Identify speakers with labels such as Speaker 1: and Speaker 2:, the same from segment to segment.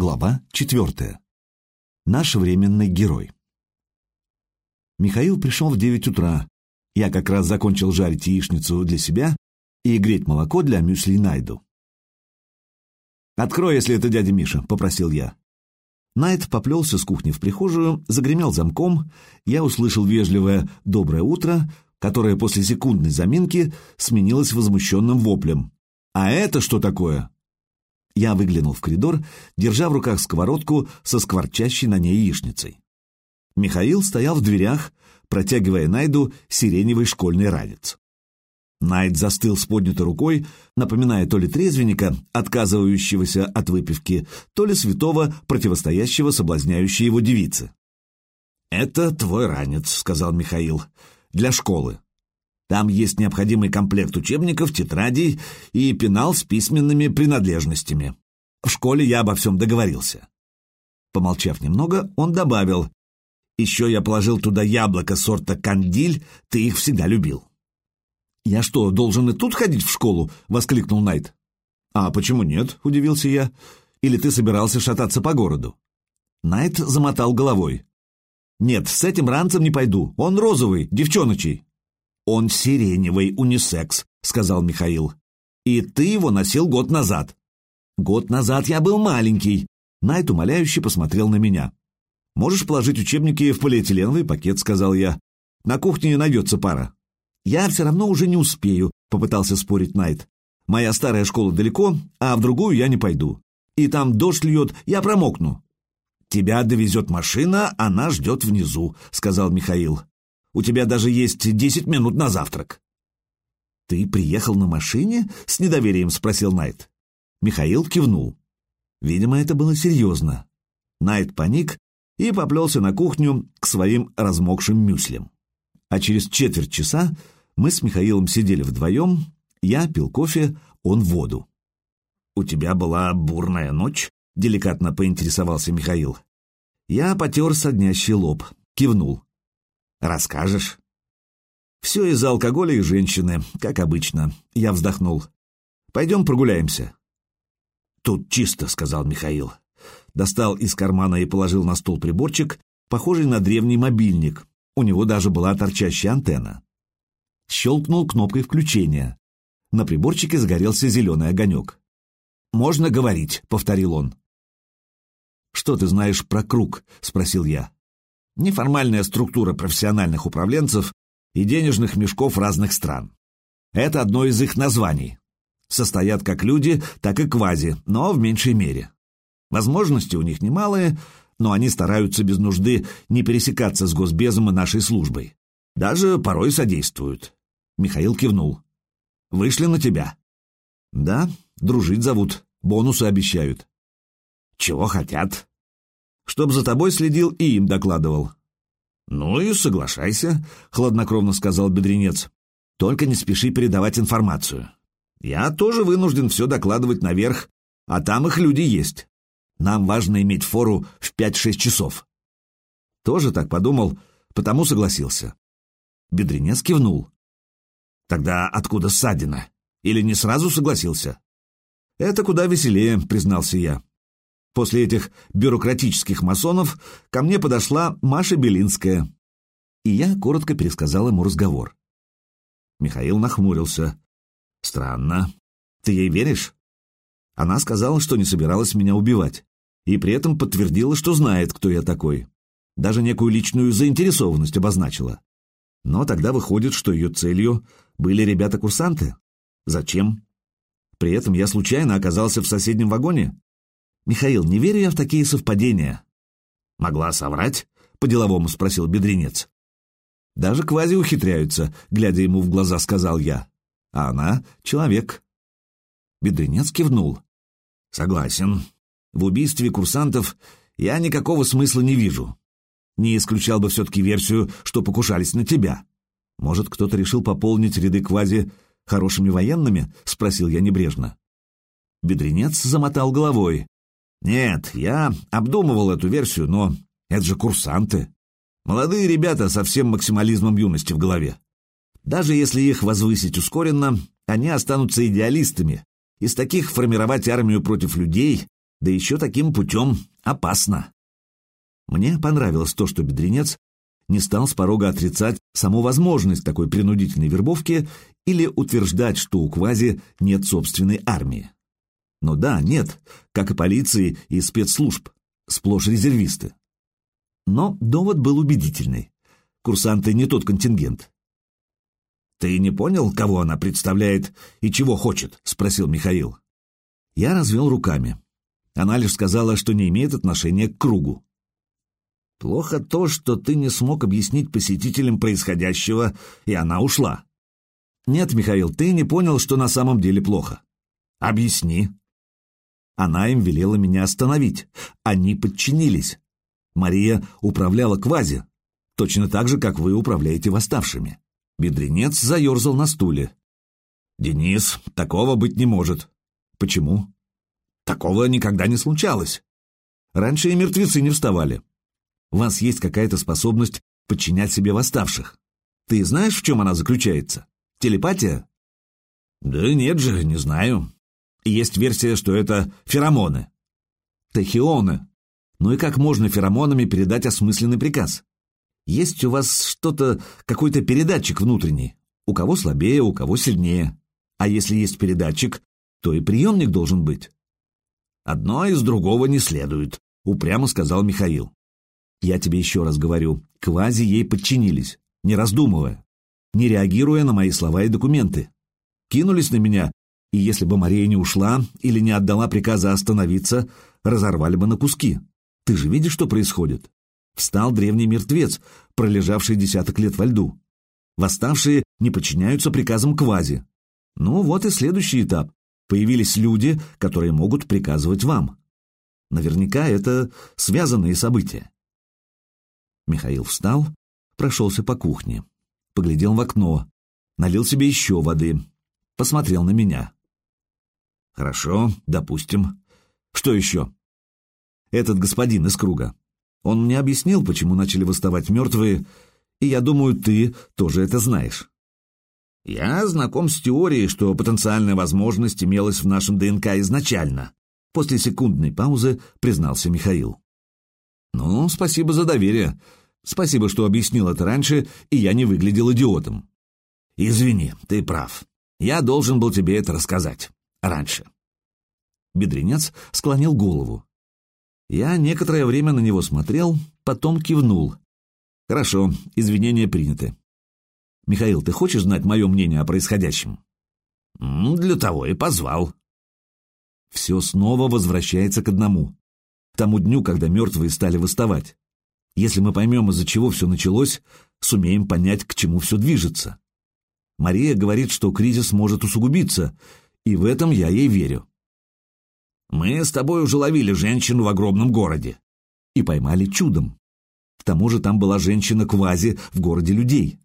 Speaker 1: Глава четвертая. Наш временный герой. Михаил пришел в девять утра. Я как раз закончил жарить яичницу для себя и греть молоко для мюсли Найду. «Открой, если это дядя Миша», — попросил я. Найт поплелся с кухни в прихожую, загремел замком, я услышал вежливое «доброе утро», которое после секундной заминки сменилось возмущенным воплем. «А это что такое?» Я выглянул в коридор, держа в руках сковородку со скворчащей на ней яичницей. Михаил стоял в дверях, протягивая Найду сиреневый школьный ранец. Найд застыл с поднятой рукой, напоминая то ли трезвенника, отказывающегося от выпивки, то ли святого, противостоящего соблазняющей его девице. «Это твой ранец», — сказал Михаил, — «для школы. Там есть необходимый комплект учебников, тетрадей и пенал с письменными принадлежностями. В школе я обо всем договорился. Помолчав немного, он добавил, «Еще я положил туда яблоко сорта кандиль, ты их всегда любил». «Я что, должен и тут ходить в школу?» — воскликнул Найт. «А почему нет?» — удивился я. «Или ты собирался шататься по городу?» Найт замотал головой. «Нет, с этим ранцем не пойду. Он розовый, девчоночий». «Он сиреневый, унисекс», — сказал Михаил. «И ты его носил год назад». «Год назад я был маленький». Найт умоляюще посмотрел на меня. «Можешь положить учебники в полиэтиленовый пакет», — сказал я. «На кухне найдется пара». «Я все равно уже не успею», — попытался спорить Найт. «Моя старая школа далеко, а в другую я не пойду. И там дождь льет, я промокну». «Тебя довезет машина, она ждет внизу», — сказал Михаил. У тебя даже есть десять минут на завтрак». «Ты приехал на машине?» — с недоверием спросил Найт. Михаил кивнул. Видимо, это было серьезно. Найт паник и поплелся на кухню к своим размокшим мюслям. А через четверть часа мы с Михаилом сидели вдвоем, я пил кофе, он воду. «У тебя была бурная ночь?» — деликатно поинтересовался Михаил. Я потер соднящий лоб, кивнул. Расскажешь? Все из-за алкоголя и женщины, как обычно. Я вздохнул. Пойдем прогуляемся. Тут чисто, сказал Михаил. Достал из кармана и положил на стол приборчик, похожий на древний мобильник. У него даже была торчащая антенна. Щелкнул кнопкой включения. На приборчике загорелся зеленый огонек. «Можно говорить», — повторил он. «Что ты знаешь про круг?» — спросил я неформальная структура профессиональных управленцев и денежных мешков разных стран. Это одно из их названий. Состоят как люди, так и квази, но в меньшей мере. Возможности у них немалые, но они стараются без нужды не пересекаться с Госбезом и нашей службой. Даже порой содействуют. Михаил кивнул. «Вышли на тебя?» «Да, дружить зовут, бонусы обещают». «Чего хотят?» Чтоб за тобой следил и им докладывал». «Ну и соглашайся», — хладнокровно сказал бедренец. «Только не спеши передавать информацию. Я тоже вынужден все докладывать наверх, а там их люди есть. Нам важно иметь фору в пять-шесть часов». Тоже так подумал, потому согласился. Бедренец кивнул. «Тогда откуда ссадина? Или не сразу согласился?» «Это куда веселее», — признался я. После этих бюрократических масонов ко мне подошла Маша Белинская, и я коротко пересказал ему разговор. Михаил нахмурился. «Странно. Ты ей веришь?» Она сказала, что не собиралась меня убивать, и при этом подтвердила, что знает, кто я такой. Даже некую личную заинтересованность обозначила. Но тогда выходит, что ее целью были ребята-курсанты. Зачем? При этом я случайно оказался в соседнем вагоне. «Михаил, не верю я в такие совпадения». «Могла соврать?» — по-деловому спросил бедренец. «Даже квази ухитряются», — глядя ему в глаза, сказал я. «А она — человек». Бедренец кивнул. «Согласен. В убийстве курсантов я никакого смысла не вижу. Не исключал бы все-таки версию, что покушались на тебя. Может, кто-то решил пополнить ряды квази хорошими военными?» — спросил я небрежно. Бедренец замотал головой. Нет, я обдумывал эту версию, но это же курсанты. Молодые ребята со всем максимализмом юности в голове. Даже если их возвысить ускоренно, они останутся идеалистами. Из таких формировать армию против людей Да еще таким путем опасно. Мне понравилось то, что бедренец не стал с порога отрицать саму возможность такой принудительной вербовки или утверждать, что у Квази нет собственной армии. Но да, нет, как и полиции и спецслужб, сплошь резервисты. Но довод был убедительный. Курсанты не тот контингент. «Ты не понял, кого она представляет и чего хочет?» — спросил Михаил. Я развел руками. Она лишь сказала, что не имеет отношения к кругу. Плохо то, что ты не смог объяснить посетителям происходящего, и она ушла. Нет, Михаил, ты не понял, что на самом деле плохо. Объясни. Она им велела меня остановить. Они подчинились. Мария управляла квази, точно так же, как вы управляете восставшими. Бедренец заерзал на стуле. «Денис, такого быть не может». «Почему?» «Такого никогда не случалось. Раньше и мертвецы не вставали. У вас есть какая-то способность подчинять себе восставших. Ты знаешь, в чем она заключается? Телепатия?» «Да нет же, не знаю. Есть версия, что это феромоны». «Тахионы. Ну и как можно феромонами передать осмысленный приказ? Есть у вас что-то, какой-то передатчик внутренний. У кого слабее, у кого сильнее. А если есть передатчик, то и приемник должен быть. Одно из другого не следует, упрямо сказал Михаил. Я тебе еще раз говорю, квази ей подчинились, не раздумывая, не реагируя на мои слова и документы. Кинулись на меня, и если бы Мария не ушла или не отдала приказа остановиться, разорвали бы на куски. Ты же видишь, что происходит? Встал древний мертвец, пролежавший десяток лет во льду. Восставшие не подчиняются приказам квази. Ну вот и следующий этап. Появились люди, которые могут приказывать вам. Наверняка это связанные события. Михаил встал, прошелся по кухне, поглядел в окно, налил себе еще воды, посмотрел на меня. Хорошо, допустим. Что еще? Этот господин из круга. Он мне объяснил, почему начали восставать мертвые, и я думаю, ты тоже это знаешь. Я знаком с теорией, что потенциальная возможность имелась в нашем ДНК изначально. После секундной паузы признался Михаил. Ну, спасибо за доверие. Спасибо, что объяснил это раньше, и я не выглядел идиотом. Извини, ты прав. Я должен был тебе это рассказать. Раньше. Бедренец склонил голову. Я некоторое время на него смотрел, потом кивнул. Хорошо, извинения приняты. Михаил, ты хочешь знать мое мнение о происходящем? Для того и позвал. Все снова возвращается к одному. К тому дню, когда мертвые стали восставать. Если мы поймем, из-за чего все началось, сумеем понять, к чему все движется. Мария говорит, что кризис может усугубиться, и в этом я ей верю. Мы с тобой уже ловили женщину в огромном городе. И поймали чудом. К тому же там была женщина-квази в городе людей.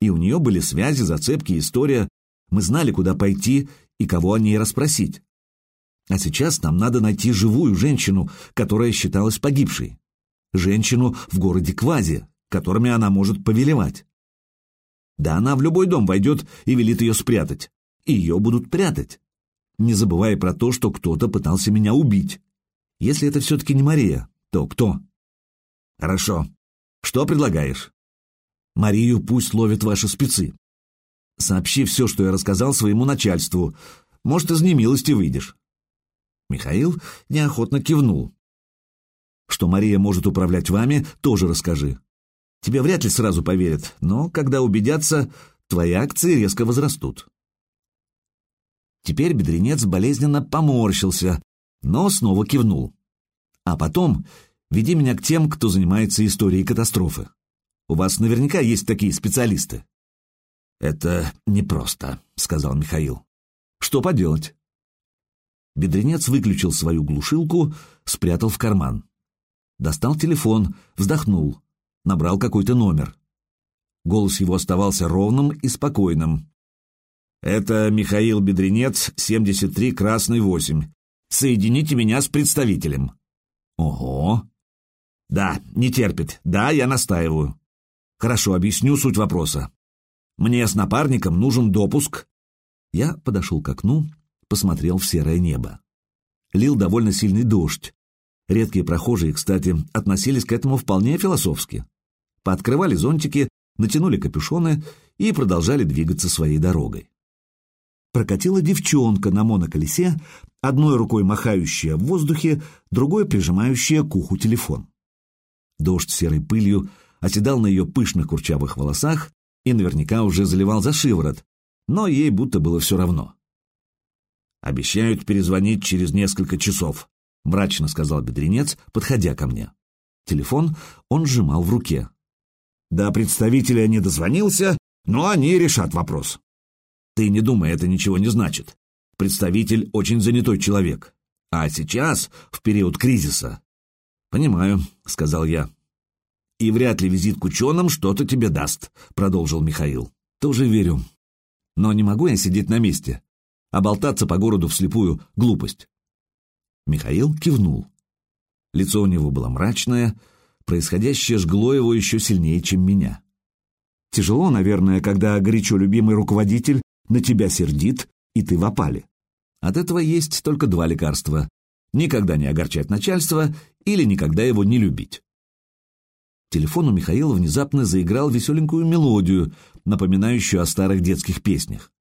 Speaker 1: И у нее были связи, зацепки, история. Мы знали, куда пойти и кого о ней расспросить. А сейчас нам надо найти живую женщину, которая считалась погибшей. Женщину в городе Квази, которыми она может повелевать. Да она в любой дом войдет и велит ее спрятать. Ее будут прятать не забывая про то, что кто-то пытался меня убить. Если это все-таки не Мария, то кто? Хорошо. Что предлагаешь? Марию пусть ловят ваши спецы. Сообщи все, что я рассказал своему начальству. Может, из немилости выйдешь. Михаил неохотно кивнул. Что Мария может управлять вами, тоже расскажи. Тебе вряд ли сразу поверят, но когда убедятся, твои акции резко возрастут. Теперь бедренец болезненно поморщился, но снова кивнул. А потом веди меня к тем, кто занимается историей катастрофы. У вас наверняка есть такие специалисты. Это непросто, сказал Михаил. Что поделать? Бедренец выключил свою глушилку, спрятал в карман. Достал телефон, вздохнул, набрал какой-то номер. Голос его оставался ровным и спокойным. «Это Михаил Бедренец, 73, Красный 8. Соедините меня с представителем». «Ого!» «Да, не терпит. Да, я настаиваю». «Хорошо, объясню суть вопроса. Мне с напарником нужен допуск». Я подошел к окну, посмотрел в серое небо. Лил довольно сильный дождь. Редкие прохожие, кстати, относились к этому вполне философски. Пооткрывали зонтики, натянули капюшоны и продолжали двигаться своей дорогой. Прокатила девчонка на моноколесе, одной рукой махающая в воздухе, другой прижимающая к уху телефон. Дождь серой пылью оседал на ее пышных курчавых волосах и наверняка уже заливал за шиворот, но ей будто было все равно. «Обещают перезвонить через несколько часов», — мрачно сказал бедренец, подходя ко мне. Телефон он сжимал в руке. До представителя не дозвонился, но они решат вопрос. Ты не думай, это ничего не значит. Представитель очень занятой человек. А сейчас, в период кризиса... Понимаю, сказал я. И вряд ли визит к ученым что-то тебе даст, продолжил Михаил. Тоже верю. Но не могу я сидеть на месте. А болтаться по городу вслепую — глупость. Михаил кивнул. Лицо у него было мрачное, происходящее жгло его еще сильнее, чем меня. Тяжело, наверное, когда горячо любимый руководитель на тебя сердит, и ты в опале. От этого есть только два лекарства. Никогда не огорчать начальство или никогда его не любить. Телефон у Михаила внезапно заиграл веселенькую мелодию, напоминающую о старых детских песнях.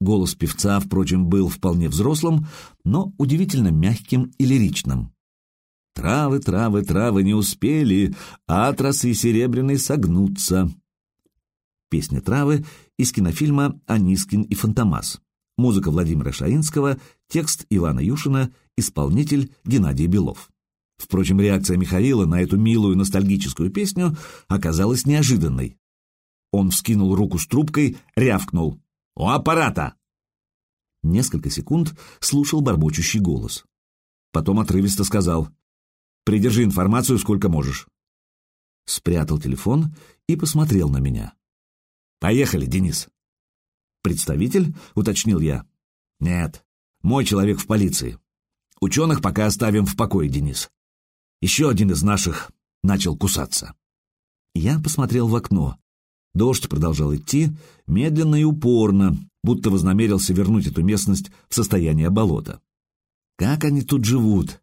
Speaker 1: Голос певца, впрочем, был вполне взрослым, но удивительно мягким и лиричным. Травы, травы, травы не успели, атрас и серебряный согнутся. Песня «Травы» из кинофильма «Анискин и Фантомас». Музыка Владимира Шаинского, текст Ивана Юшина, исполнитель Геннадий Белов. Впрочем, реакция Михаила на эту милую ностальгическую песню оказалась неожиданной. Он вскинул руку с трубкой, рявкнул. «У аппарата!» Несколько секунд слушал бормочущий голос. Потом отрывисто сказал «Придержи информацию сколько можешь». Спрятал телефон и посмотрел на меня. Поехали, Денис. Представитель? Уточнил я. Нет, мой человек в полиции. Ученых пока оставим в покое, Денис. Еще один из наших начал кусаться. Я посмотрел в окно. Дождь продолжал идти, медленно и упорно, будто вознамерился вернуть эту местность в состояние болота. Как они тут живут?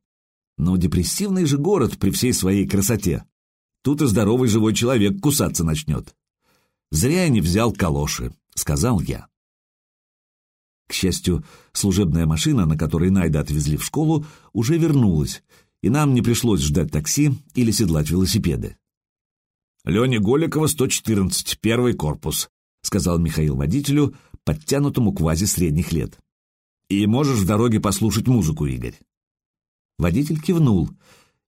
Speaker 1: Но депрессивный же город при всей своей красоте. Тут и здоровый живой человек кусаться начнет. Зря я не взял калоши, сказал я. К счастью, служебная машина, на которой Найда отвезли в школу, уже вернулась, и нам не пришлось ждать такси или седлать велосипеды. «Леня Голикова, 114, первый корпус», — сказал Михаил водителю, подтянутому квази средних лет. «И можешь в дороге послушать музыку, Игорь». Водитель кивнул,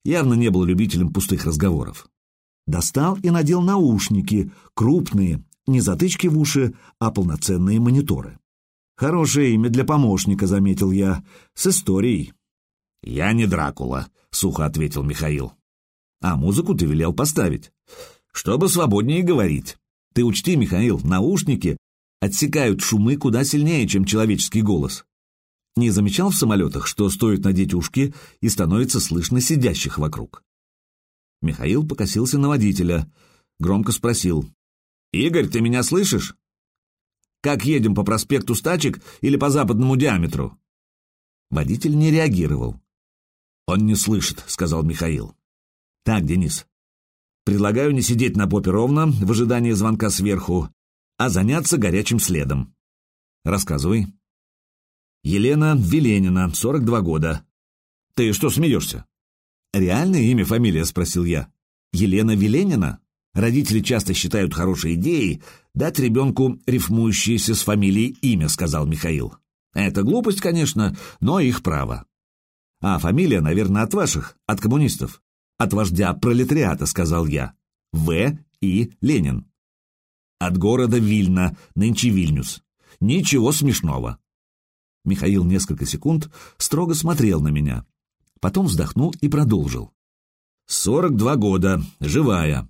Speaker 1: явно не был любителем пустых разговоров. Достал и надел наушники, крупные, не затычки в уши, а полноценные мониторы. «Хорошее имя для помощника», — заметил я, — «с историей». «Я не Дракула», — сухо ответил Михаил. «А музыку ты велел поставить, чтобы свободнее говорить. Ты учти, Михаил, наушники отсекают шумы куда сильнее, чем человеческий голос. Не замечал в самолетах, что стоит надеть ушки и становится слышно сидящих вокруг? Михаил покосился на водителя, громко спросил. «Игорь, ты меня слышишь? Как едем по проспекту Стачек или по западному диаметру?» Водитель не реагировал. «Он не слышит», — сказал Михаил. «Так, Денис, предлагаю не сидеть на попе ровно в ожидании звонка сверху, а заняться горячим следом. Рассказывай». «Елена Веленина, 42 года. Ты что смеешься?» «Реальное имя, фамилия?» — спросил я. «Елена Веленина?» Родители часто считают хорошей идеей дать ребенку рифмующееся с фамилией имя, сказал Михаил. Это глупость, конечно, но их право. А фамилия, наверное, от ваших, от коммунистов. От вождя пролетариата, сказал я. В. И. Ленин. От города Вильна, нынче Вильнюс. Ничего смешного. Михаил несколько секунд строго смотрел на меня, Потом вздохнул и продолжил. «Сорок два года, живая.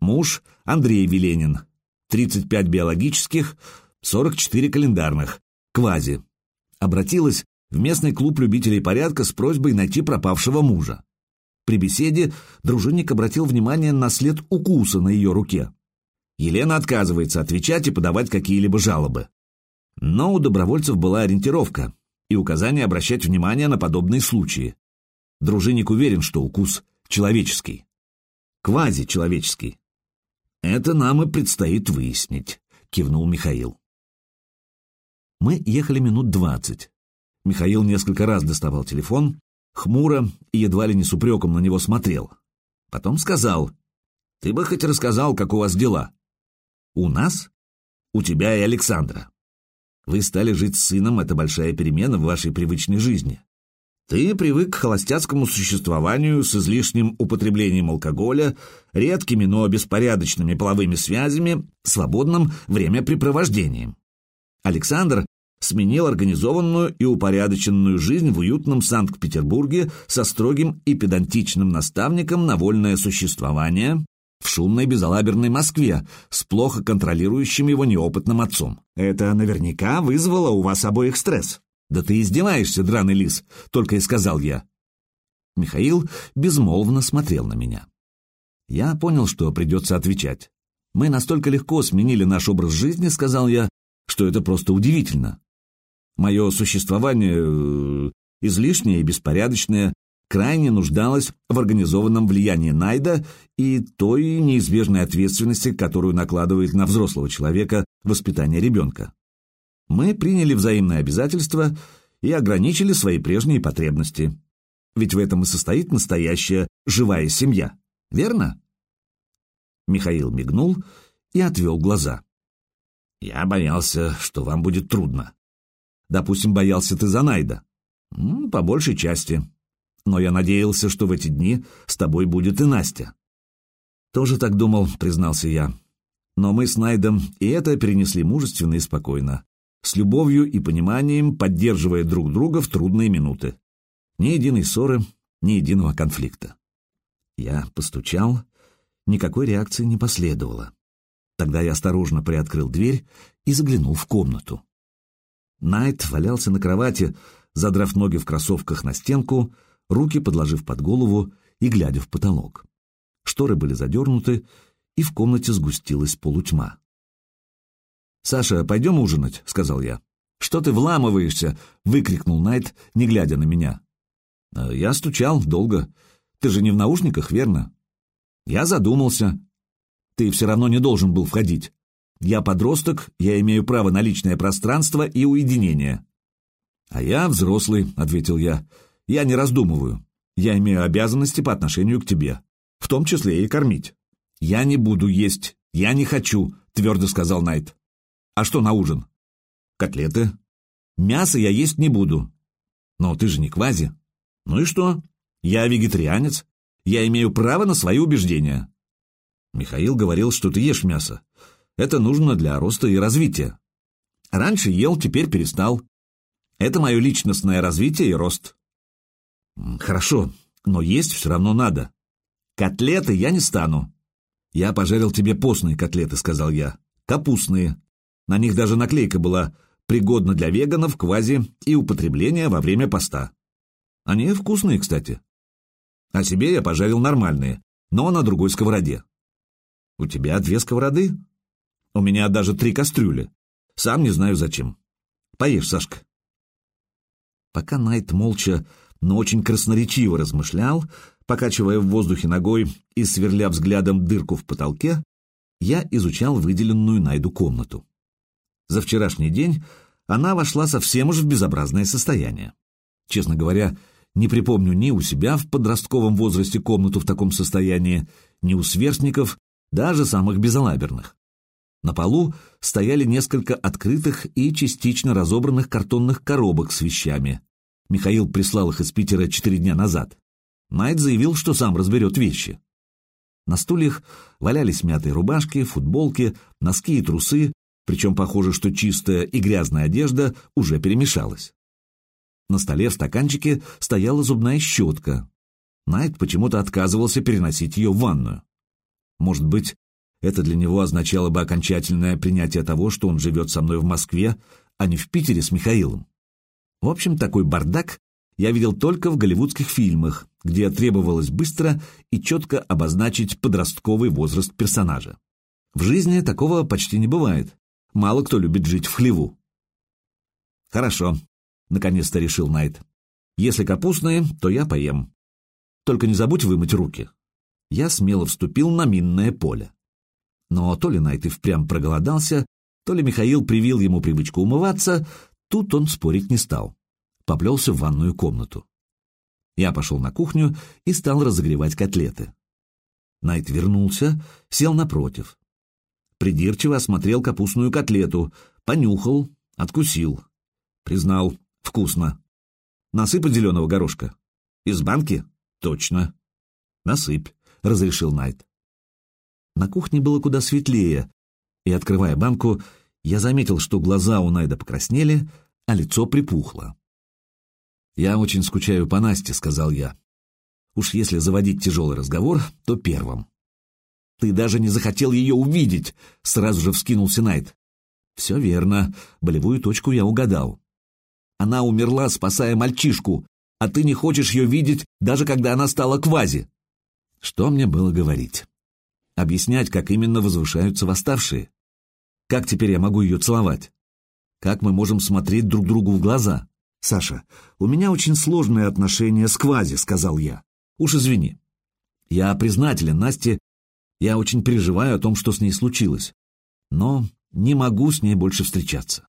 Speaker 1: Муж Андрей Веленин. Тридцать пять биологических, сорок четыре календарных. Квази. Обратилась в местный клуб любителей порядка с просьбой найти пропавшего мужа. При беседе дружинник обратил внимание на след укуса на ее руке. Елена отказывается отвечать и подавать какие-либо жалобы. Но у добровольцев была ориентировка. и указание обращать внимание на подобные случаи. Дружинник уверен, что укус человеческий. Квази-человеческий. Это нам и предстоит выяснить, кивнул Михаил. Мы ехали минут двадцать. Михаил несколько раз доставал телефон, хмуро и едва ли не с упреком на него смотрел. Потом сказал, «Ты бы хоть рассказал, как у вас дела?» «У нас?» «У тебя и Александра. Вы стали жить с сыном, это большая перемена в вашей привычной жизни. Ты привык к холостяцкому существованию с излишним употреблением алкоголя, редкими, но беспорядочными половыми связями, свободным времяпрепровождением. Александр сменил организованную и упорядоченную жизнь в уютном Санкт-Петербурге со строгим и педантичным наставником на вольное существование в шумной безалаберной Москве с плохо контролирующим его неопытным отцом. Это наверняка вызвало у вас обоих стресс. «Да ты издеваешься, драный лис», — только и сказал я. Михаил безмолвно смотрел на меня. Я понял, что придется отвечать. «Мы настолько легко сменили наш образ жизни», — сказал я, — «что это просто удивительно. Мое существование э, излишнее и беспорядочное крайне нуждалось в организованном влиянии Найда и той неизбежной ответственности, которую накладывает на взрослого человека воспитание ребенка мы приняли взаимные обязательства и ограничили свои прежние потребности. Ведь в этом и состоит настоящая живая семья, верно? Михаил мигнул и отвел глаза. Я боялся, что вам будет трудно. Допустим, боялся ты за Найда. По большей части. Но я надеялся, что в эти дни с тобой будет и Настя. Тоже так думал, признался я. Но мы с Найдом и это перенесли мужественно и спокойно с любовью и пониманием поддерживая друг друга в трудные минуты. Ни единой ссоры, ни единого конфликта. Я постучал, никакой реакции не последовало. Тогда я осторожно приоткрыл дверь и заглянул в комнату. Найт валялся на кровати, задрав ноги в кроссовках на стенку, руки подложив под голову и глядя в потолок. Шторы были задернуты, и в комнате сгустилась полутьма. «Саша, пойдем ужинать», — сказал я. «Что ты вламываешься?» — выкрикнул Найт, не глядя на меня. «Э, «Я стучал долго. Ты же не в наушниках, верно?» Я задумался. «Ты все равно не должен был входить. Я подросток, я имею право на личное пространство и уединение». «А я взрослый», — ответил я. «Я не раздумываю. Я имею обязанности по отношению к тебе, в том числе и кормить». «Я не буду есть. Я не хочу», — твердо сказал Найт. А что на ужин? Котлеты. Мясо я есть не буду. Но ты же не квази. Ну и что? Я вегетарианец. Я имею право на свои убеждения. Михаил говорил, что ты ешь мясо. Это нужно для роста и развития. Раньше ел, теперь перестал. Это мое личностное развитие и рост. Хорошо, но есть все равно надо. Котлеты я не стану. Я пожарил тебе постные котлеты, сказал я. Капустные. На них даже наклейка была «Пригодна для веганов, квази и употребления во время поста». Они вкусные, кстати. А себе я пожарил нормальные, но на другой сковороде. У тебя две сковороды? У меня даже три кастрюли. Сам не знаю зачем. Поешь, Сашка. Пока Найт молча, но очень красноречиво размышлял, покачивая в воздухе ногой и сверля взглядом дырку в потолке, я изучал выделенную Найду комнату. За вчерашний день она вошла совсем уж в безобразное состояние. Честно говоря, не припомню ни у себя в подростковом возрасте комнату в таком состоянии, ни у сверстников, даже самых безалаберных. На полу стояли несколько открытых и частично разобранных картонных коробок с вещами. Михаил прислал их из Питера четыре дня назад. Найт заявил, что сам разберет вещи. На стульях валялись мятые рубашки, футболки, носки и трусы, причем похоже, что чистая и грязная одежда уже перемешалась. На столе в стаканчике стояла зубная щетка. Найт почему-то отказывался переносить ее в ванную. Может быть, это для него означало бы окончательное принятие того, что он живет со мной в Москве, а не в Питере с Михаилом. В общем, такой бардак я видел только в голливудских фильмах, где требовалось быстро и четко обозначить подростковый возраст персонажа. В жизни такого почти не бывает. Мало кто любит жить в хлеву. Хорошо. — наконец-то решил Найт. «Если капустные, то я поем. Только не забудь вымыть руки». Я смело вступил на минное поле. Но то ли Найт и впрямь проголодался, то ли Михаил привил ему привычку умываться, тут он спорить не стал. Поплелся в ванную комнату. Я пошел на кухню и стал разогревать котлеты. Найт вернулся, сел напротив. Придирчиво осмотрел капустную котлету, понюхал, откусил. Признал, вкусно. Насыпать зеленого горошка? Из банки? Точно. Насыпь, разрешил Найт. На кухне было куда светлее, и, открывая банку, я заметил, что глаза у Найда покраснели, а лицо припухло. «Я очень скучаю по Насте», — сказал я. «Уж если заводить тяжелый разговор, то первым». «Ты даже не захотел ее увидеть!» — сразу же вскинулся Найт. «Все верно. Болевую точку я угадал. Она умерла, спасая мальчишку, а ты не хочешь ее видеть, даже когда она стала квази». Что мне было говорить? Объяснять, как именно возвышаются восставшие? Как теперь я могу ее целовать? Как мы можем смотреть друг другу в глаза? «Саша, у меня очень сложные отношения с Квази», — сказал я. «Уж извини. Я признателен Насте, я очень переживаю о том, что с ней случилось, но не могу с ней больше встречаться.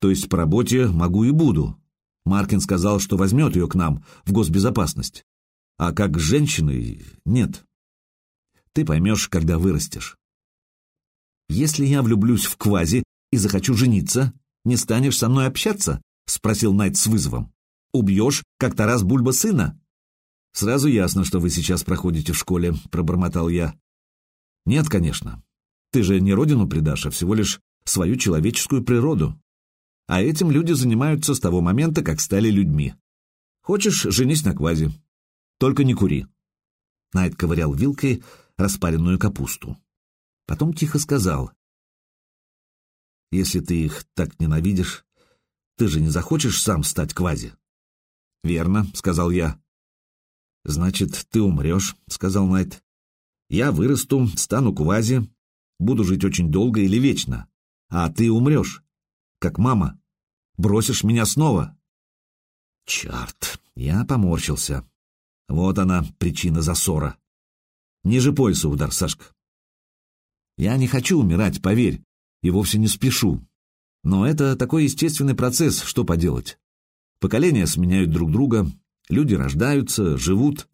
Speaker 1: То есть по работе могу и буду. Маркин сказал, что возьмет ее к нам в госбезопасность. А как с женщиной — нет. Ты поймешь, когда вырастешь. Если я влюблюсь в Квази и захочу жениться, не станешь со мной общаться? — спросил Найт с вызовом. «Убьешь, как Тарас Бульба сына?» «Сразу ясно, что вы сейчас проходите в школе», — пробормотал я. «Нет, конечно. Ты же не родину предашь, а всего лишь свою человеческую природу. А этим люди занимаются с того момента, как стали людьми. Хочешь, женись на квази. Только не кури». Найт ковырял вилкой распаренную капусту. Потом тихо сказал. «Если ты их так ненавидишь, ты же не захочешь сам стать квази? — Верно, — сказал я. — Значит, ты умрешь, — сказал Найт. — Я вырасту, стану квази, буду жить очень долго или вечно, а ты умрешь, как мама. Бросишь меня снова. Черт, я поморщился. Вот она, причина засора. Ниже пояса удар, Сашка. Я не хочу умирать, поверь, и вовсе не спешу. Но это такой естественный процесс, что поделать. Поколения сменяют друг друга, люди рождаются, живут.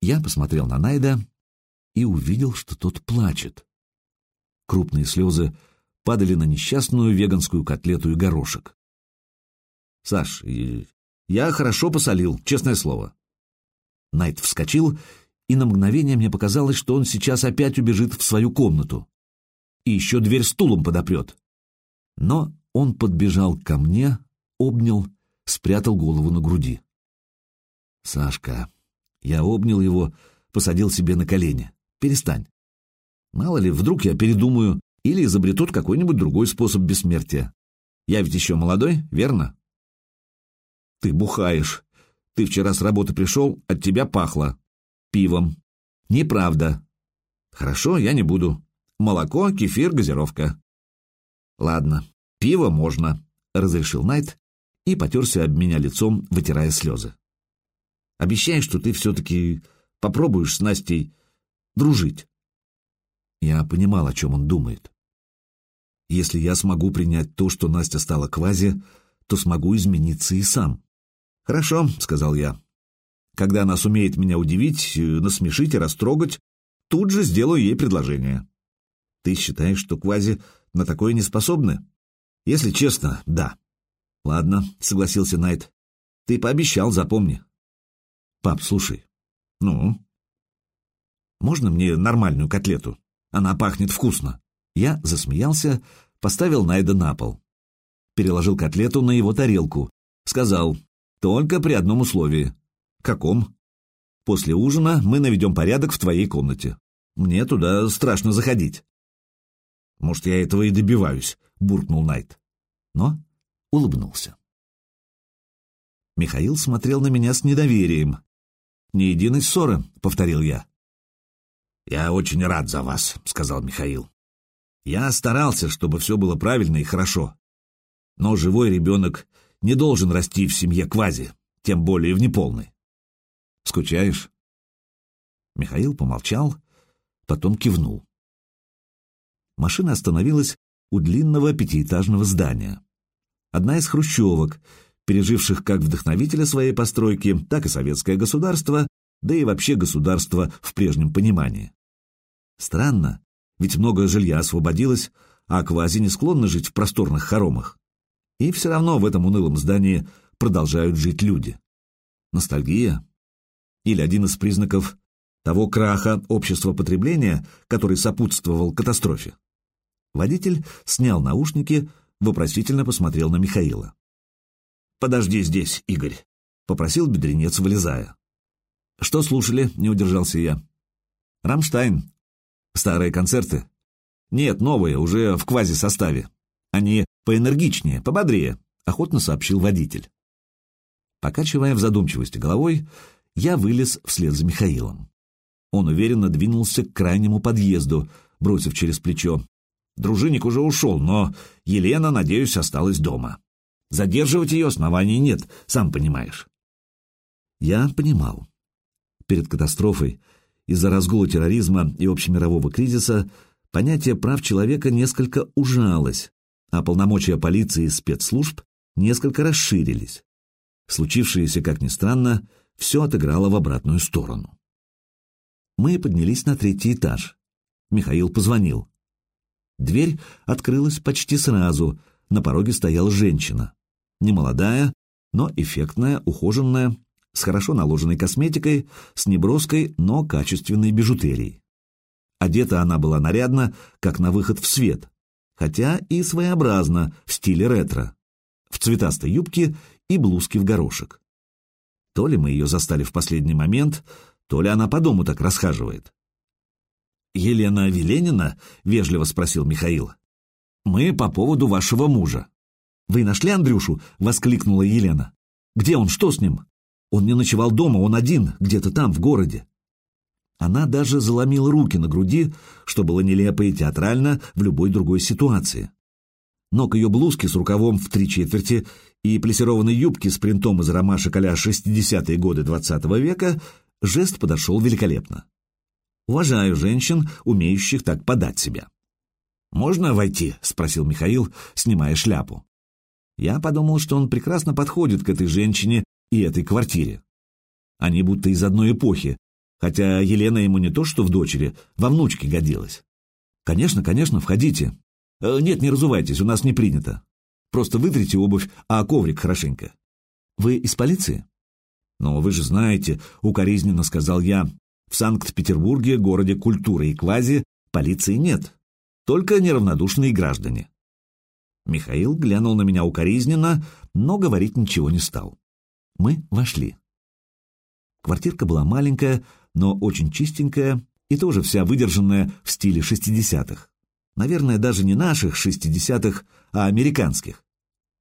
Speaker 1: Я посмотрел на Найда и увидел, что тот плачет. Крупные слезы падали на несчастную веганскую котлету и горошек. «Саш, я хорошо посолил, честное слово». Найт вскочил, и на мгновение мне показалось, что он сейчас опять убежит в свою комнату. И еще дверь стулом подопрет. Но он подбежал ко мне, обнял, спрятал голову на груди. «Сашка...» Я обнял его, посадил себе на колени. «Перестань. Мало ли, вдруг я передумаю или изобретут какой-нибудь другой способ бессмертия. Я ведь еще молодой, верно?» «Ты бухаешь. Ты вчера с работы пришел, от тебя пахло. Пивом. Неправда. Хорошо, я не буду. Молоко, кефир, газировка. «Ладно, пиво можно», — разрешил Найт и потерся об меня лицом, вытирая слезы. «Обещай, что ты все-таки попробуешь с Настей дружить». Я понимал, о чем он думает. Если я смогу принять то, что Настя стала квази, то смогу измениться и сам. «Хорошо», — сказал я. «Когда она сумеет меня удивить, насмешить и растрогать, тут же сделаю ей предложение». «Ты считаешь, что квази на такое не способны? Если честно, да. Ладно, согласился Найт. Ты пообещал, запомни. Пап, слушай. Ну? Можно мне нормальную котлету? Она пахнет вкусно. Я засмеялся, поставил Найда на пол. Переложил котлету на его тарелку. Сказал, только при одном условии. Каком? После ужина мы наведем порядок в твоей комнате. Мне туда страшно заходить. Может, я этого и добиваюсь, буркнул Найт. Но улыбнулся. Михаил смотрел на меня с недоверием. «Ни единой ссоры», — повторил я. «Я очень рад за вас», — сказал Михаил. «Я старался, чтобы все было правильно и хорошо. Но живой ребенок не должен расти в семье квази, тем более в неполной. Скучаешь? Михаил помолчал, потом кивнул. Машина остановилась у длинного пятиэтажного здания. Одна из хрущевок, переживших как вдохновителя своей постройки, так и советское государство, да и вообще государство в прежнем понимании. Странно, ведь много жилья освободилось, а квази не склонны жить в просторных хоромах. И все равно в этом унылом здании продолжают жить люди. Ностальгия? Или один из признаков того краха общества потребления, который сопутствовал катастрофе? Водитель снял наушники, вопросительно посмотрел на Михаила. «Подожди здесь, Игорь», — попросил бедренец, вылезая. «Что слушали?» — не удержался я. «Рамштайн. Старые концерты?» «Нет, новые, уже в квази-составе. Они поэнергичнее, пободрее», — охотно сообщил водитель. Покачивая в задумчивости головой, я вылез вслед за Михаилом. Он уверенно двинулся к крайнему подъезду, бросив через плечо. Дружинник уже ушел, но Елена, надеюсь, осталась дома. Задерживать ее оснований нет, сам понимаешь. Я понимал. Перед катастрофой, из-за разгула терроризма и общемирового кризиса, понятие прав человека несколько ужалось, а полномочия полиции и спецслужб несколько расширились. Случившееся, как ни странно, все отыграло в обратную сторону. Мы поднялись на третий этаж. Михаил позвонил. Дверь открылась почти сразу, на пороге стояла женщина немолодая, но эффектная, ухоженная, с хорошо наложенной косметикой, с неброской, но качественной бижутерией. Одета она была нарядно, как на выход в свет, хотя и своеобразно, в стиле ретро, в цветастой юбке и блузке в горошек. То ли мы ее застали в последний момент, то ли она по дому так расхаживает. «Елена Веленина?» — вежливо спросил Михаил. «Мы по поводу вашего мужа». «Вы нашли Андрюшу?» — воскликнула Елена. «Где он? Что с ним?» «Он не ночевал дома, он один, где-то там, в городе». Она даже заломила руки на груди, что было нелепо и театрально в любой другой ситуации. Но к ее блузке с рукавом в три четверти и плессированной юбке с принтом из ромашек а 60-е годы XX -го века жест подошел великолепно. Уважаю женщин, умеющих так подать себя. «Можно войти?» — спросил Михаил, снимая шляпу. Я подумал, что он прекрасно подходит к этой женщине и этой квартире. Они будто из одной эпохи, хотя Елена ему не то что в дочери, во внучке годилась. «Конечно, конечно, входите. Э, нет, не разувайтесь, у нас не принято. Просто вытрите обувь, а коврик хорошенько. Вы из полиции?» «Но вы же знаете», — укоризненно сказал я, «в Санкт-Петербурге, городе культуры и квази, полиции нет, только неравнодушные граждане. Михаил глянул на меня укоризненно, но говорить ничего не стал. Мы вошли. Квартирка была маленькая, но очень чистенькая и тоже вся выдержанная в стиле шестидесятых. Наверное, даже не наших шестидесятых, а американских.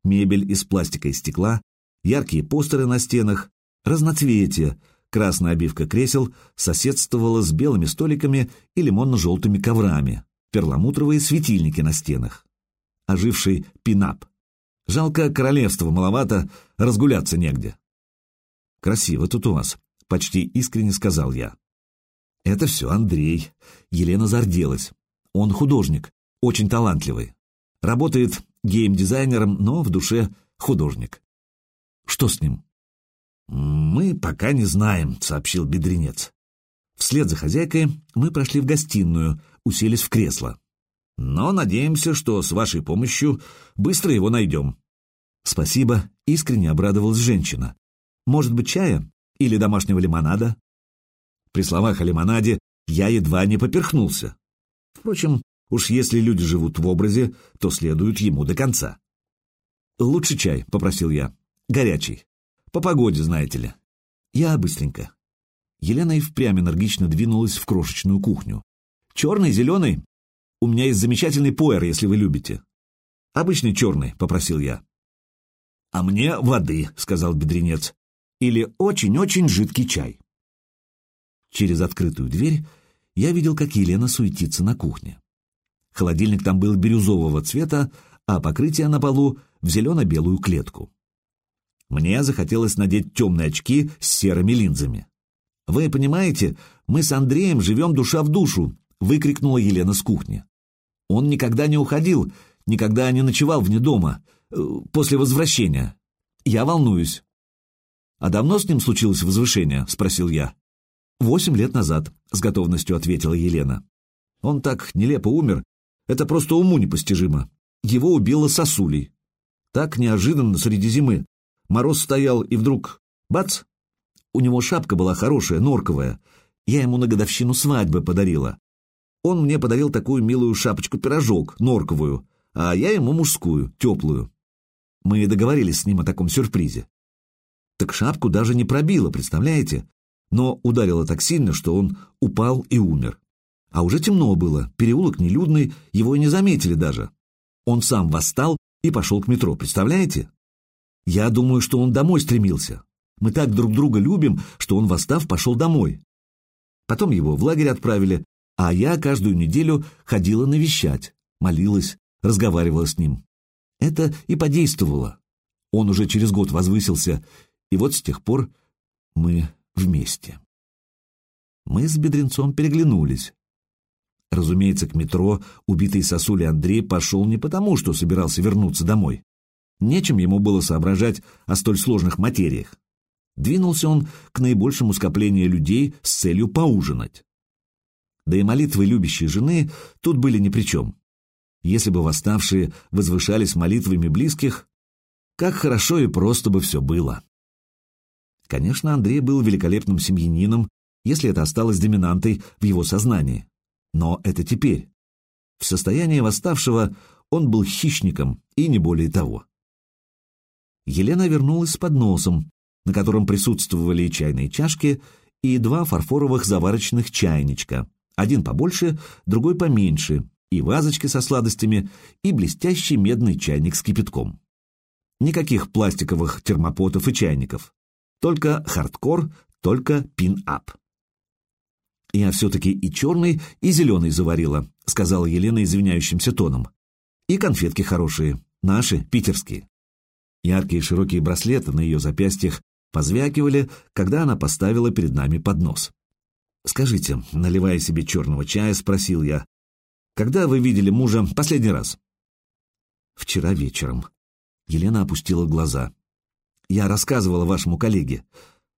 Speaker 1: Мебель из пластика и стекла, яркие постеры на стенах, разноцветие, красная обивка кресел соседствовала с белыми столиками и лимонно-желтыми коврами, перламутровые светильники на стенах оживший пинап. Жалко, королевства маловато, разгуляться негде. «Красиво тут у вас», — почти искренне сказал я. «Это все Андрей». Елена зарделась. Он художник, очень талантливый. Работает гейм-дизайнером, но в душе художник. Что с ним? «Мы пока не знаем», — сообщил бедренец. Вслед за хозяйкой мы прошли в гостиную, уселись в кресло. Но надеемся, что с вашей помощью быстро его найдем. Спасибо, искренне обрадовалась женщина. Может быть, чая или домашнего лимонада? При словах о лимонаде я едва не поперхнулся. Впрочем, уж если люди живут в образе, то следуют ему до конца. «Лучше чай», — попросил я. «Горячий. По погоде, знаете ли». Я быстренько. Елена и впрямь энергично двинулась в крошечную кухню. «Черный, зеленый, у меня есть замечательный пуэр, если вы любите. Обычный черный, попросил я. А мне воды, сказал бедренец. Или очень-очень жидкий чай. Через открытую дверь я видел, как Елена суетится на кухне. Холодильник там был бирюзового цвета, а покрытие на полу в зелено-белую клетку. Мне захотелось надеть темные очки с серыми линзами. «Вы понимаете, мы с Андреем живем душа в душу», — выкрикнула Елена с кухни. «Он никогда не уходил, никогда не ночевал вне дома, э, после возвращения. Я волнуюсь». «А давно с ним случилось возвышение?» — спросил я. «Восемь лет назад», — с готовностью ответила Елена. «Он так нелепо умер, это просто уму непостижимо. Его убило сосулей. Так неожиданно среди зимы. Мороз стоял, и вдруг... Бац! У него шапка была хорошая, норковая. Я ему на годовщину свадьбы подарила. Он мне подарил такую милую шапочку-пирожок, норковую, а я ему мужскую, теплую. Мы договорились с ним о таком сюрпризе. Так шапку даже не пробило, представляете? Но ударило так сильно, что он упал и умер. А уже темно было, переулок нелюдный, его и не заметили даже. Он сам восстал и пошел к метро, представляете? Я думаю, что он домой стремился. Мы так друг друга любим, что он, восстав, пошел домой. Потом его в лагерь отправили, а я каждую неделю ходила навещать, молилась, разговаривала с ним. Это и подействовало. Он уже через год возвысился, и вот с тех пор мы вместе. Мы с Бедренцом переглянулись. Разумеется, к метро убитый сосули Андрей пошел не потому, что собирался вернуться домой. Нечем ему было соображать о столь сложных материях. Двинулся он к наибольшему скоплению людей с целью поужинать. Да и молитвы любящей жены тут были ни при чем. Если бы восставшие возвышались молитвами близких, как хорошо и просто бы все было. Конечно, Андрей был великолепным семьянином, если это осталось доминантой в его сознании. Но это теперь. В состоянии восставшего он был хищником и не более того. Елена вернулась с подносом, на котором присутствовали чайные чашки и два фарфоровых заварочных чайничка, один побольше, другой поменьше, и вазочки со сладостями, и блестящий медный чайник с кипятком. Никаких пластиковых термопотов и чайников. Только хардкор, только пин-ап. «Я все-таки и черный, и зеленый заварила», — сказала Елена извиняющимся тоном. «И конфетки хорошие, наши, питерские». Яркие широкие браслеты на ее запястьях позвякивали, когда она поставила перед нами поднос. «Скажите», — наливая себе черного чая, спросил я, «когда вы видели мужа последний раз?» «Вчера вечером». Елена опустила глаза. «Я рассказывала вашему коллеге.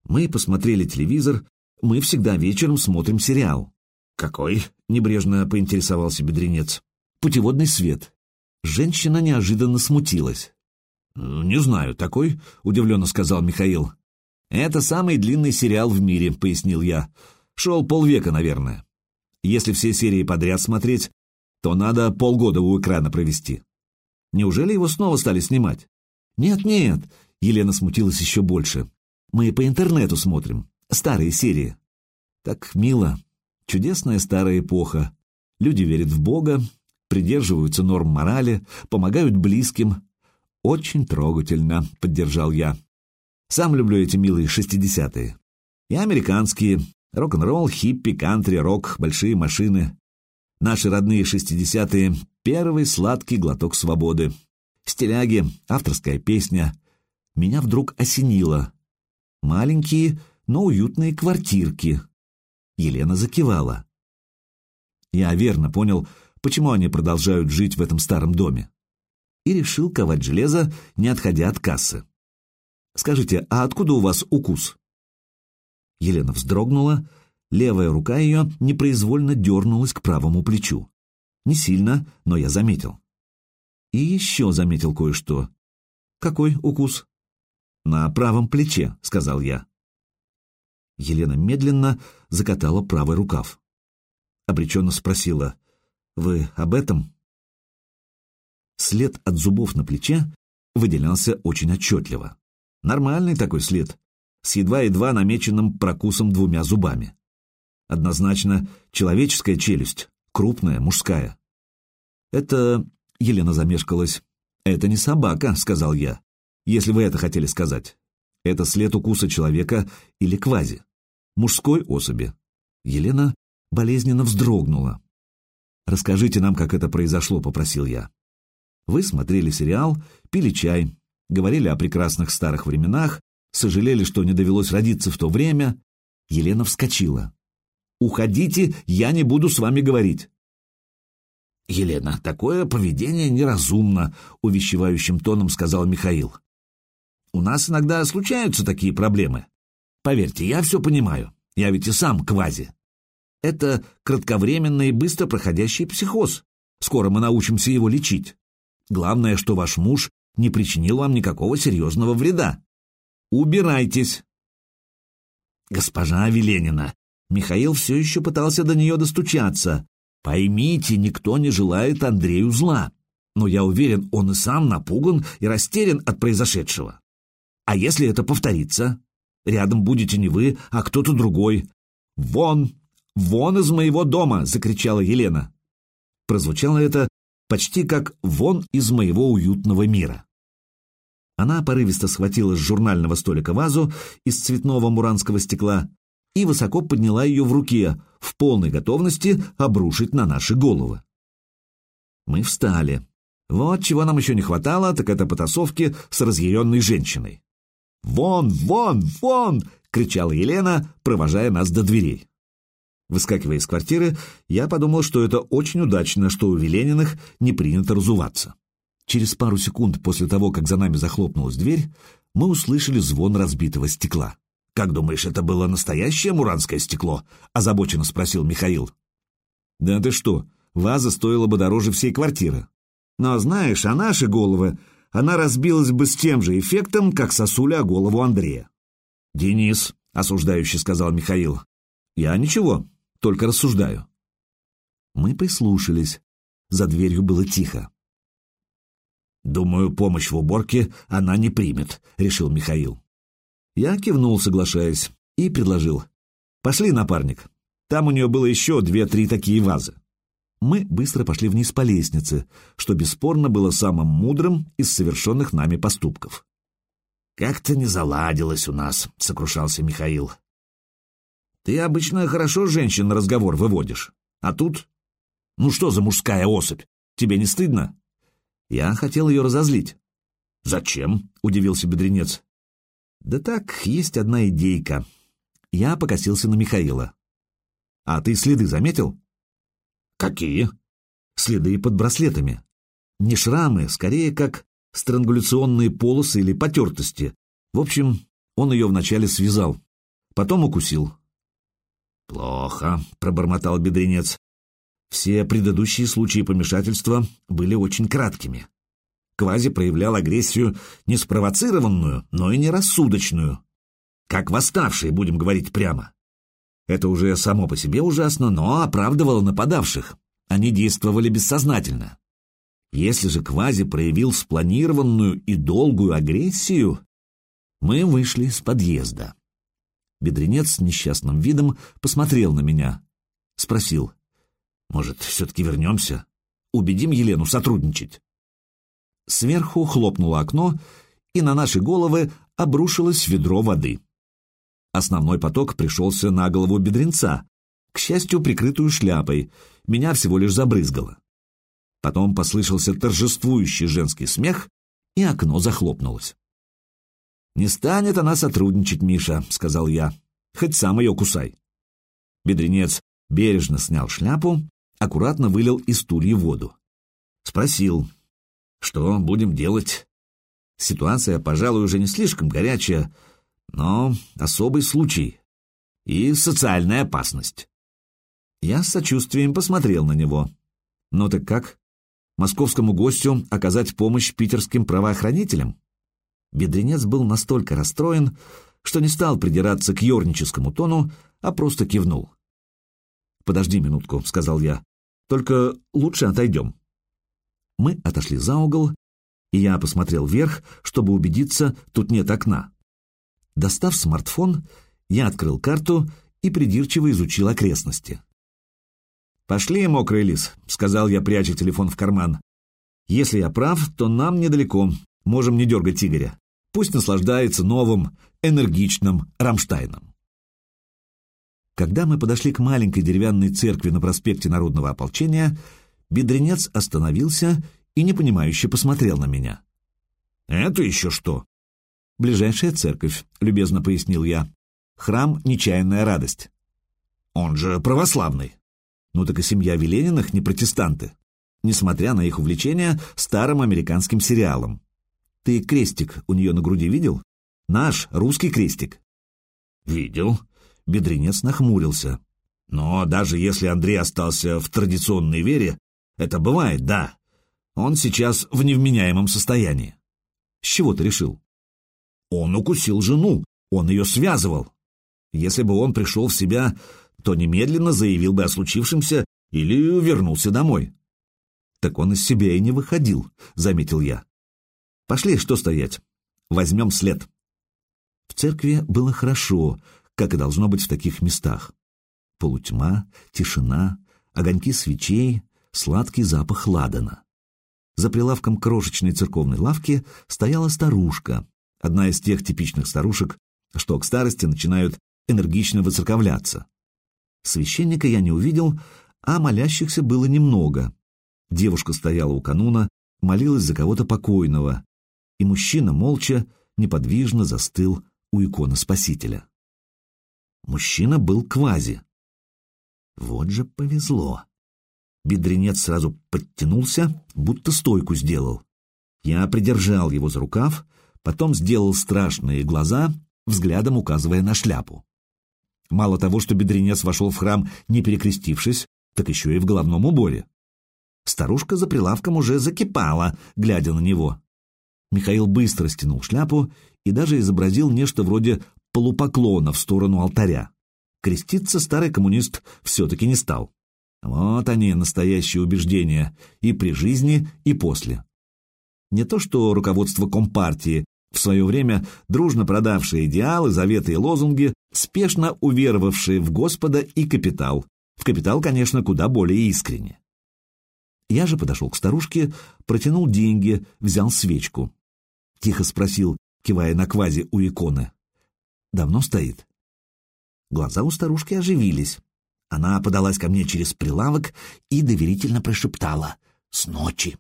Speaker 1: Мы посмотрели телевизор, мы всегда вечером смотрим сериал». «Какой?» — небрежно поинтересовался бедренец. «Путеводный свет». Женщина неожиданно смутилась. «Не знаю, такой?» — удивленно сказал Михаил. «Это самый длинный сериал в мире», — пояснил я. «Шел полвека, наверное. Если все серии подряд смотреть, то надо полгода у экрана провести. Неужели его снова стали снимать?» «Нет-нет», — Елена смутилась еще больше. «Мы по интернету смотрим. Старые серии. Так мило. Чудесная старая эпоха. Люди верят в Бога, придерживаются норм морали, помогают близким. Очень трогательно, поддержал я. Сам люблю эти милые шестидесятые. И американские. Рок-н-ролл, хиппи, кантри, рок, большие машины. Наши родные шестидесятые — первый сладкий глоток свободы. Стиляги, авторская песня. Меня вдруг осенило. Маленькие но уютные квартирки. Елена закивала. Я верно понял, почему они продолжают жить в этом старом доме. И решил ковать железо, не отходя от кассы. «Скажите, а откуда у вас укус?» Елена вздрогнула, левая рука ее непроизвольно дернулась к правому плечу. Не сильно, но я заметил. И еще заметил кое-что. «Какой укус?» «На правом плече», — сказал я. Елена медленно закатала правый рукав. Обреченно спросила, «Вы об этом?» След от зубов на плече выделялся очень отчетливо. Нормальный такой след, с едва-едва намеченным прокусом двумя зубами. Однозначно человеческая челюсть, крупная, мужская. «Это...» — Елена замешкалась. «Это не собака», — сказал я, «если вы это хотели сказать. Это след укуса человека или квази мужской особи. Елена болезненно вздрогнула. «Расскажите нам, как это произошло», — попросил я. «Вы смотрели сериал, пили чай. говорили о прекрасных старых временах, сожалели, что не довелось родиться в то время. Елена вскочила. «Уходите, я не буду с вами говорить». «Елена, такое поведение неразумно», — увещевающим тоном сказал Михаил. «У нас иногда случаются такие проблемы. Поверьте, я все понимаю. Я ведь и сам квази. Это кратковременный и быстро проходящий психоз. Скоро мы научимся его лечить. Главное, что ваш муж не причинил вам никакого серьезного вреда. Убирайтесь. Госпожа Веленина, Михаил все еще пытался до нее достучаться. Поймите, никто не желает Андрею зла. Но я уверен, он и сам напуган и растерян от произошедшего. А если это повторится? Рядом будете не вы, а кто-то другой. «Вон! Вон из моего дома!» — закричала Елена. Прозвучало это почти как «вон из моего уютного мира». Она порывисто схватила с журнального столика вазу из цветного муранского стекла и высоко подняла ее в руке, в полной готовности обрушить на наши головы. Мы встали. Вот чего нам еще не хватало, так это потасовки с разъяренной женщиной. «Вон, вон, вон!» — кричала Елена, провожая нас до дверей. Выскакивая из квартиры, я подумал, что это очень удачно, что у Велениных не принято разуваться. Через пару секунд после того, как за нами захлопнулась дверь, мы услышали звон разбитого стекла. «Как думаешь, это было настоящее муранское стекло?» — озабоченно спросил Михаил. «Да ты что, ваза стоила бы дороже всей квартиры. Но знаешь, а наши головы она разбилась бы с тем же эффектом, как сосуля голову Андрея. «Денис», — осуждающий сказал Михаил, — «я ничего, только рассуждаю». Мы прислушались. За дверью было тихо. «Думаю, помощь в уборке она не примет», — решил Михаил. Я кивнул, соглашаясь, и предложил. «Пошли, напарник. Там у нее было еще две-три такие вазы». Мы быстро пошли вниз по лестнице, что бесспорно было самым мудрым из совершенных нами поступков. «Как-то не заладилось у нас», — сокрушался Михаил. «Ты обычно хорошо женщин на разговор выводишь, а тут... Ну что за мужская особь? Тебе не стыдно?» Я хотел ее разозлить. «Зачем?» — удивился бедренец. «Да так, есть одна идейка». Я покосился на Михаила. «А ты следы заметил?» Какие? Следы под браслетами. Не шрамы, скорее как странгуляционные полосы или потертости. В общем, он ее вначале связал, потом укусил. «Плохо», — пробормотал бедренец. Все предыдущие случаи помешательства были очень краткими. Квази проявлял агрессию не спровоцированную, но и нерассудочную. Как восставший, будем говорить прямо. Это уже само по себе ужасно, но оправдывало нападавших. Они действовали бессознательно. Если же Квази проявил спланированную и долгую агрессию, мы вышли с подъезда. Бедренец с несчастным видом посмотрел на меня. Спросил, может, все-таки вернемся? Убедим Елену сотрудничать. Сверху хлопнуло окно, и на наши головы обрушилось ведро воды. Основной поток пришелся на голову бедренца, к счастью, прикрытую шляпой, меня всего лишь забрызгало. Потом послышался торжествующий женский смех, и окно захлопнулось. «Не станет она сотрудничать, Миша», — сказал я, — «хоть сам ее кусай». Бедренец бережно снял шляпу, аккуратно вылил из стулья воду. Спросил, что будем делать? Ситуация, пожалуй, уже не слишком горячая, но особый случай и социальная опасность. Я с сочувствием посмотрел на него. Ну так как? Московскому гостю оказать помощь питерским правоохранителям? Бедренец был настолько расстроен, что не стал придираться к ерническому тону, а просто кивнул. «Подожди минутку», — сказал я. «Только лучше отойдем». Мы отошли за угол, и я посмотрел вверх, чтобы убедиться, тут нет окна. Достав смартфон, я открыл карту и придирчиво изучил окрестности. «Пошли, мокрый лис», — сказал я, пряча телефон в карман. «Если я прав, то нам недалеко, можем не дергать Игоря. Пусть наслаждается новым, энергичным Рамштайном». Когда мы подошли к маленькой деревянной церкви на проспекте Народного ополчения, бедренец остановился и непонимающе посмотрел на меня. Это еще что? Ближайшая церковь, любезно пояснил я. Храм — нечаянная радость. Он же православный. Ну так и семья Велениных не протестанты, несмотря на их увлечение старым американским сериалом. Ты крестик у нее на груди видел? Наш русский крестик. Видел. Бедренец нахмурился. Но даже если Андрей остался в традиционной вере, это бывает, да. Он сейчас в невменяемом состоянии. С чего ты решил? Он укусил жену, он ее связывал. Если бы он пришел в себя, то немедленно заявил бы о случившемся или вернулся домой. Так он из себя и не выходил, заметил я. Пошли, что стоять. Возьмем след. В церкви было хорошо, как и должно быть в таких местах. Полутьма, тишина, огоньки свечей, сладкий запах ладана. За прилавком крошечной церковной лавки стояла старушка, одна из тех типичных старушек, что к старости начинают энергично выцерковляться. Священника я не увидел, а молящихся было немного. Девушка стояла у кануна, молилась за кого-то покойного, и мужчина молча, неподвижно застыл у иконы Спасителя. Мужчина был квази. Вот же повезло. Бедренец сразу подтянулся, будто стойку сделал. Я придержал его за рукав, потом сделал страшные глаза, взглядом указывая на шляпу. Мало того, что бедренец вошел в храм, не перекрестившись, так еще и в головном уборе. Старушка за прилавком уже закипала, глядя на него. Михаил быстро стянул шляпу и даже изобразил нечто вроде полупоклона в сторону алтаря. Креститься старый коммунист все-таки не стал. Вот они, настоящие убеждения, и при жизни, и после. Не то что руководство Компартии, в свое время дружно продавшие идеалы, заветы и лозунги, спешно уверовавшие в Господа и капитал. В капитал, конечно, куда более искренне. Я же подошел к старушке, протянул деньги, взял свечку. Тихо спросил, кивая на квази у иконы. «Давно стоит?» Глаза у старушки оживились. Она подалась ко мне через прилавок и доверительно прошептала «С ночи».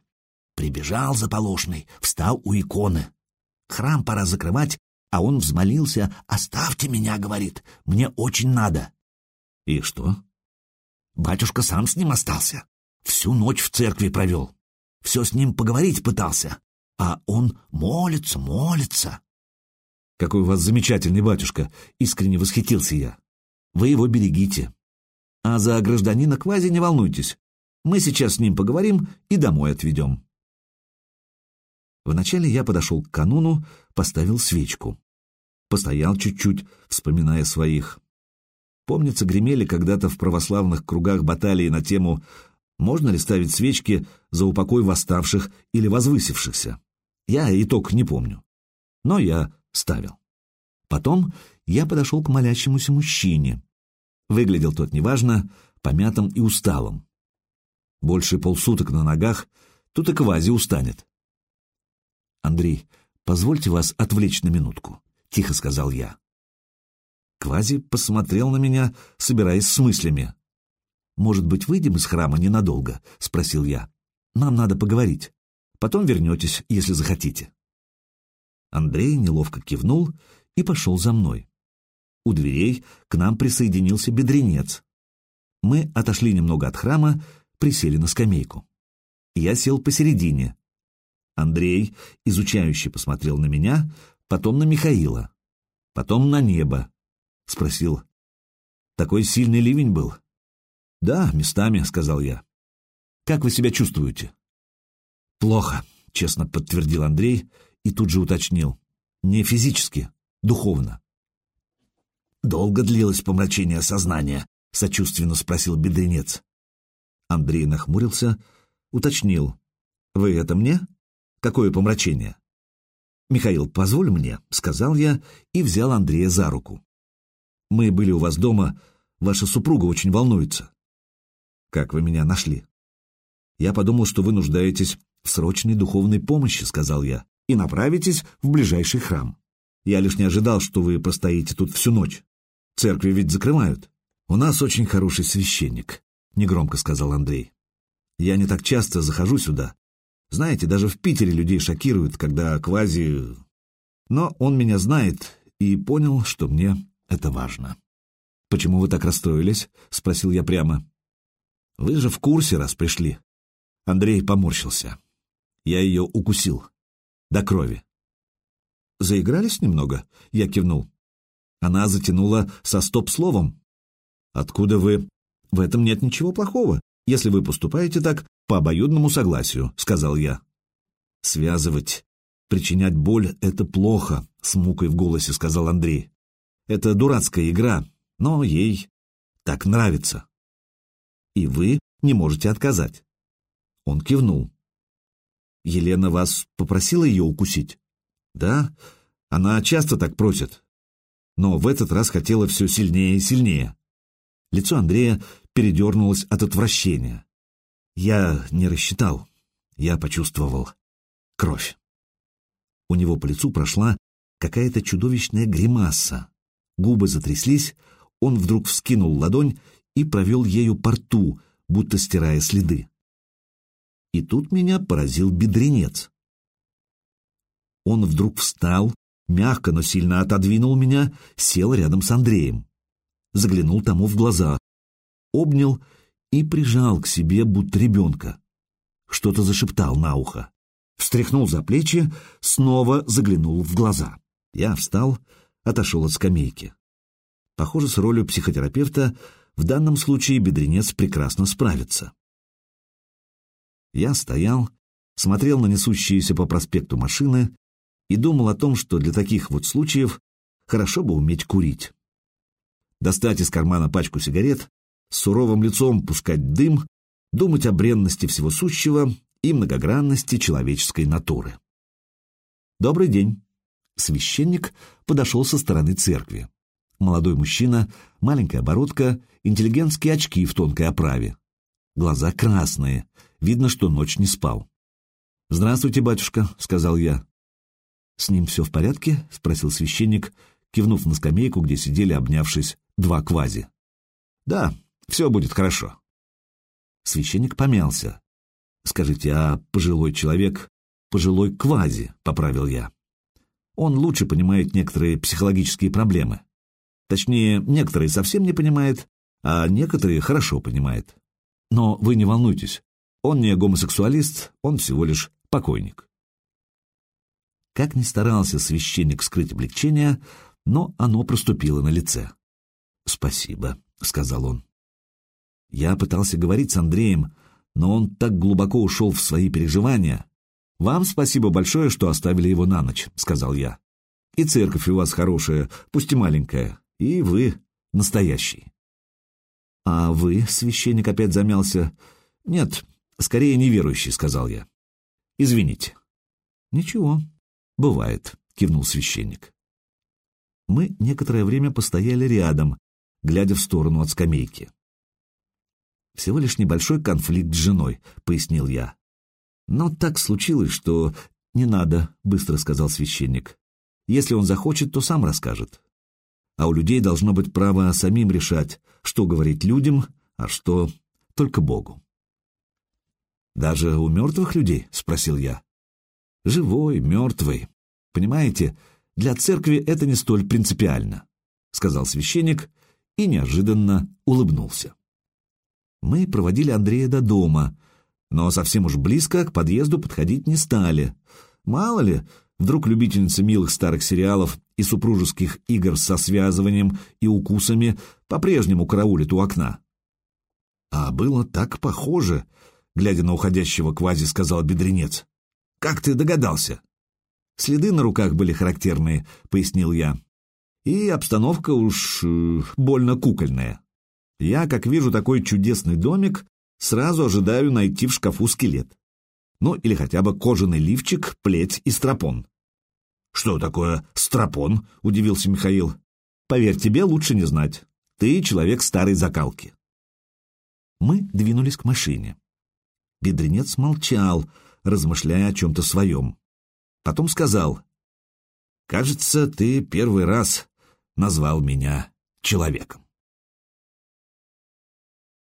Speaker 1: Прибежал заполошный, встал у иконы. Храм пора закрывать, а он взмолился «Оставьте меня», — говорит, — «мне очень надо». И что? Батюшка сам с ним остался. Всю ночь в церкви провел. Все с ним поговорить пытался. А он молится, молится. «Какой у вас замечательный батюшка!» — искренне восхитился я. «Вы его берегите. А за гражданина Квази не волнуйтесь. Мы сейчас с ним поговорим и домой отведем». Вначале я подошел к кануну, поставил свечку. Постоял чуть-чуть, вспоминая своих. Помнится, гремели когда-то в православных кругах баталии на тему «Можно ли ставить свечки за упокой восставших или возвысившихся?» Я итог не помню. Но я ставил. Потом я подошел к молящемуся мужчине. Выглядел тот неважно, помятым и усталым. Больше полсуток на ногах, тут и квази устанет. «Андрей, позвольте вас отвлечь на минутку», — тихо сказал я. Квази посмотрел на меня, собираясь с мыслями. «Может быть, выйдем из храма ненадолго?» — спросил я. «Нам надо поговорить. Потом вернетесь, если захотите». Андрей неловко кивнул и пошел за мной. У дверей к нам присоединился бедренец. Мы отошли немного от храма, присели на скамейку. Я сел посередине, Андрей, изучающе посмотрел на меня, потом на Михаила, потом на небо. Спросил, такой сильный ливень был? Да, местами, сказал я. Как вы себя чувствуете? Плохо, честно подтвердил Андрей и тут же уточнил. Не физически, духовно. Долго длилось помрачение сознания, сочувственно спросил бедренец. Андрей нахмурился, уточнил. Вы это мне? Какое помрачение? «Михаил, позволь мне», — сказал я и взял Андрея за руку. «Мы были у вас дома, ваша супруга очень волнуется». «Как вы меня нашли?» «Я подумал, что вы нуждаетесь в срочной духовной помощи», — сказал я, «и направитесь в ближайший храм. Я лишь не ожидал, что вы постоите тут всю ночь. Церкви ведь закрывают. У нас очень хороший священник», — негромко сказал Андрей. «Я не так часто захожу сюда, Знаете, даже в Питере людей шокирует, когда квази... Но он меня знает и понял, что мне это важно. «Почему вы так расстроились?» — спросил я прямо. «Вы же в курсе, раз пришли». Андрей поморщился. Я ее укусил. До крови. «Заигрались немного?» — я кивнул. Она затянула со стоп-словом. «Откуда вы?» «В этом нет ничего плохого, если вы поступаете так по обоюдному согласию», — сказал я. «Связывать, причинять боль — это плохо», — с мукой в голосе сказал Андрей. «Это дурацкая игра, но ей так нравится. И вы не можете отказать». Он кивнул. «Елена вас попросила ее укусить?» «Да, она часто так просит, но в этот раз хотела все сильнее и сильнее. Лицо Андрея передернулось от отвращения. Я не рассчитал. Я почувствовал кровь. У него по лицу прошла какая-то чудовищная гримаса. Губы затряслись, он вдруг вскинул ладонь и провел ею по рту, будто стирая следы. И тут меня поразил бедренец. Он вдруг встал, мягко, но сильно отодвинул меня, сел рядом с Андреем заглянул тому в глаза, обнял и прижал к себе, будто ребенка. Что-то зашептал на ухо. Встряхнул за плечи, снова заглянул в глаза. Я встал, отошел от скамейки. Похоже, с ролью психотерапевта в данном случае бедренец прекрасно справится. Я стоял, смотрел на несущиеся по проспекту машины и думал о том, что для таких вот случаев хорошо бы уметь курить достать из кармана пачку сигарет, с суровым лицом пускать дым, думать о бренности всего сущего и многогранности человеческой натуры. «Добрый день!» Священник подошел со стороны церкви. Молодой мужчина, маленькая бородка, интеллигентские очки в тонкой оправе. Глаза красные, видно, что ночь не спал. «Здравствуйте, батюшка», — сказал я. «С ним все в порядке?» — спросил священник, кивнув на скамейку, где сидели, обнявшись, два квази. «Да, все будет хорошо». Священник помялся. «Скажите, а пожилой человек, пожилой квази?» — поправил я. «Он лучше понимает некоторые психологические проблемы. Точнее, некоторые совсем не понимает, а некоторые хорошо понимает. Но вы не волнуйтесь, он не гомосексуалист, он всего лишь покойник». Как ни старался священник скрыть облегчение, но оно проступило на лице. «Спасибо», — сказал он. Я пытался говорить с Андреем, но он так глубоко ушел в свои переживания. «Вам спасибо большое, что оставили его на ночь», — сказал я. «И церковь у вас хорошая, пусть и маленькая, и вы настоящий». «А вы?» — священник опять замялся. «Нет, скорее неверующий», — сказал я. «Извините». «Ничего, бывает», — кивнул священник. Мы некоторое время постояли рядом, глядя в сторону от скамейки. «Всего лишь небольшой конфликт с женой», — пояснил я. «Но так случилось, что...» «Не надо», — быстро сказал священник. «Если он захочет, то сам расскажет. А у людей должно быть право самим решать, что говорить людям, а что только Богу». «Даже у мертвых людей?» — спросил я. «Живой, мертвый. Понимаете, для церкви это не столь принципиально», — сказал священник и неожиданно улыбнулся. Мы проводили Андрея до дома, но совсем уж близко к подъезду подходить не стали. Мало ли, вдруг любительница милых старых сериалов и супружеских игр со связыванием и укусами по-прежнему караулит у окна. А было так похоже, глядя на уходящего квази, сказал бедренец. «Как ты догадался?» «Следы на руках были характерные», — пояснил я и обстановка уж э, больно кукольная. Я, как вижу такой чудесный домик, сразу ожидаю найти в шкафу скелет. Ну, или хотя бы кожаный лифчик, плеть и стропон. «Что такое стропон?» — удивился Михаил. «Поверь, тебе лучше не знать. Ты человек старой закалки». Мы двинулись к машине. Бедренец молчал, размышляя о чем-то своем. Потом сказал, «Кажется, ты первый раз назвал меня человеком.